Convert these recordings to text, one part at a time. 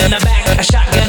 in the back, a shotgun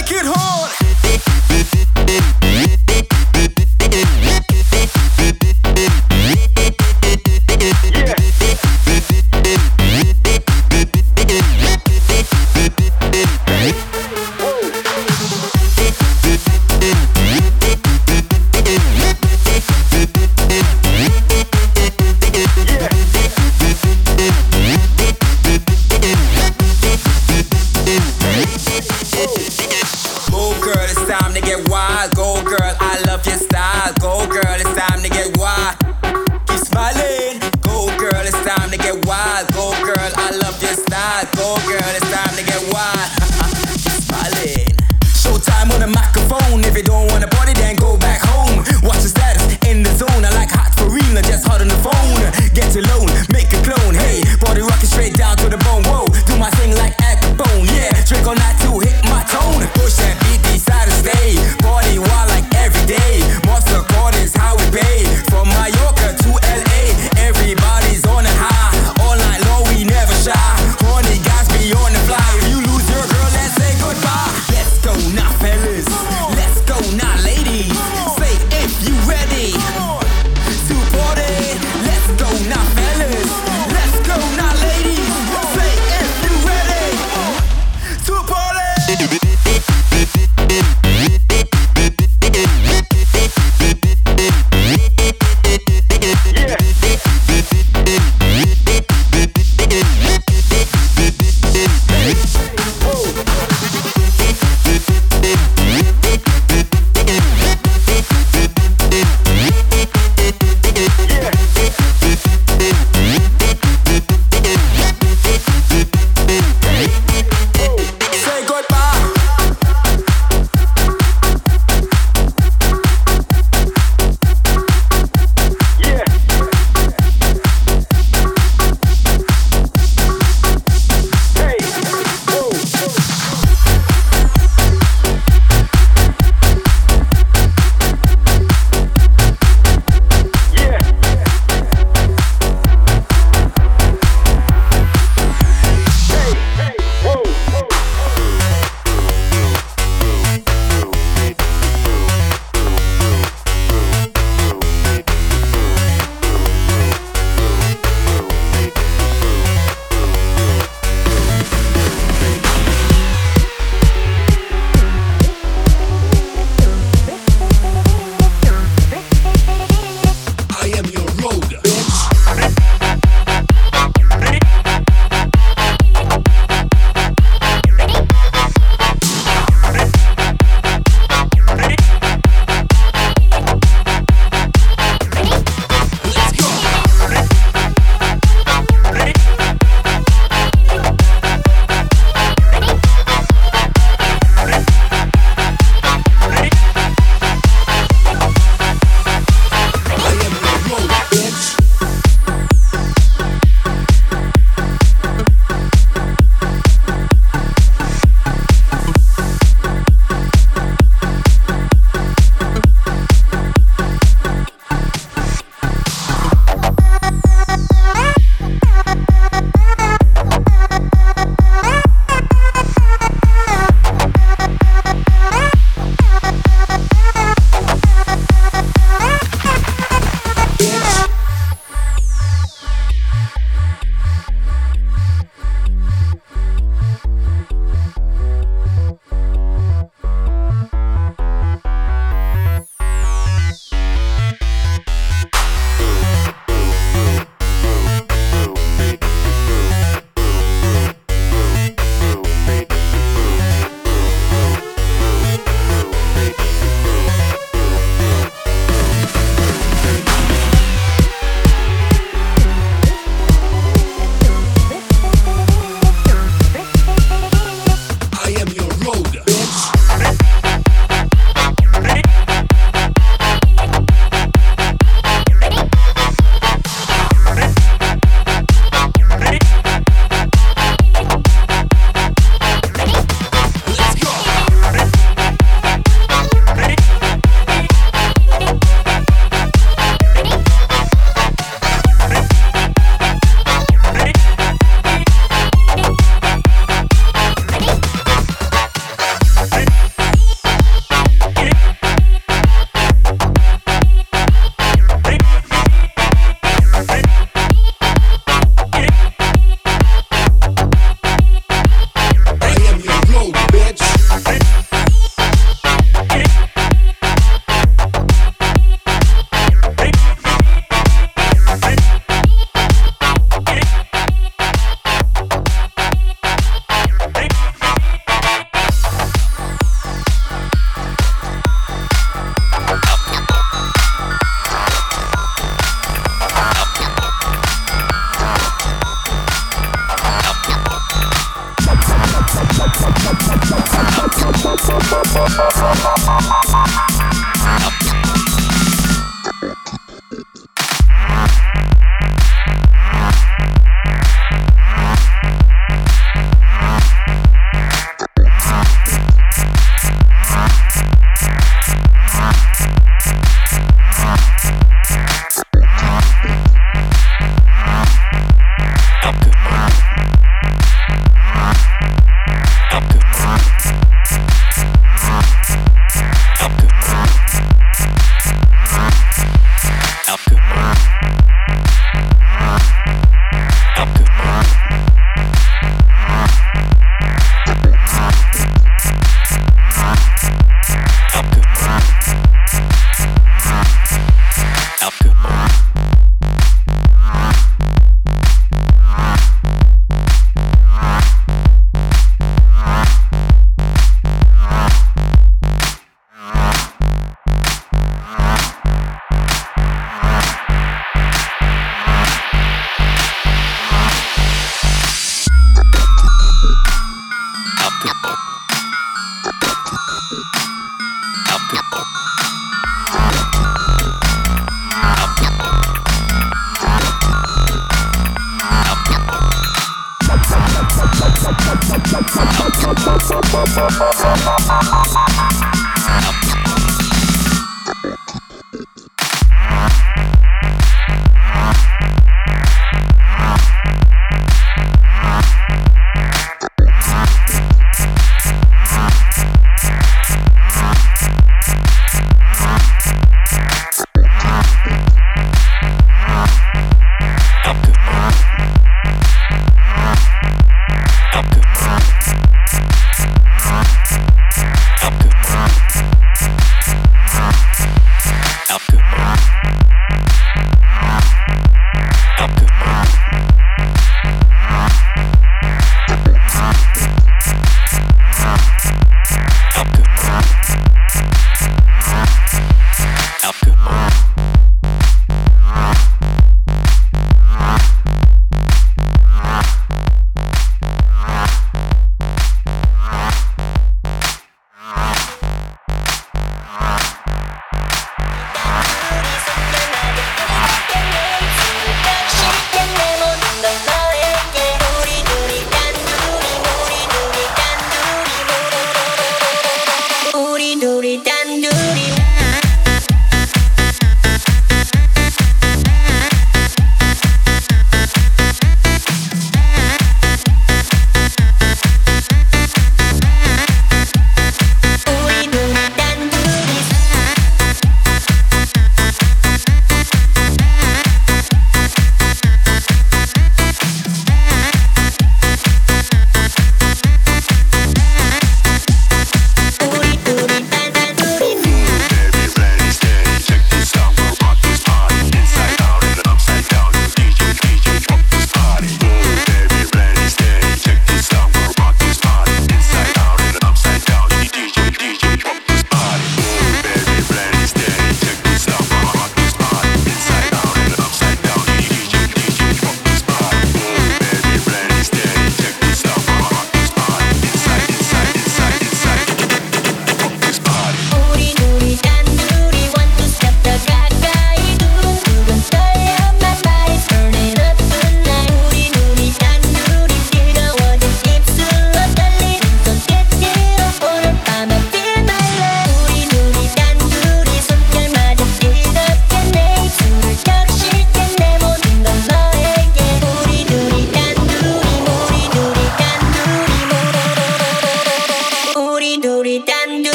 Let's go now,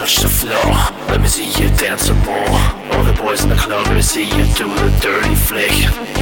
touch the floor. Let me see you dance some more. All the boys in the club, let me see you do the dirty flick.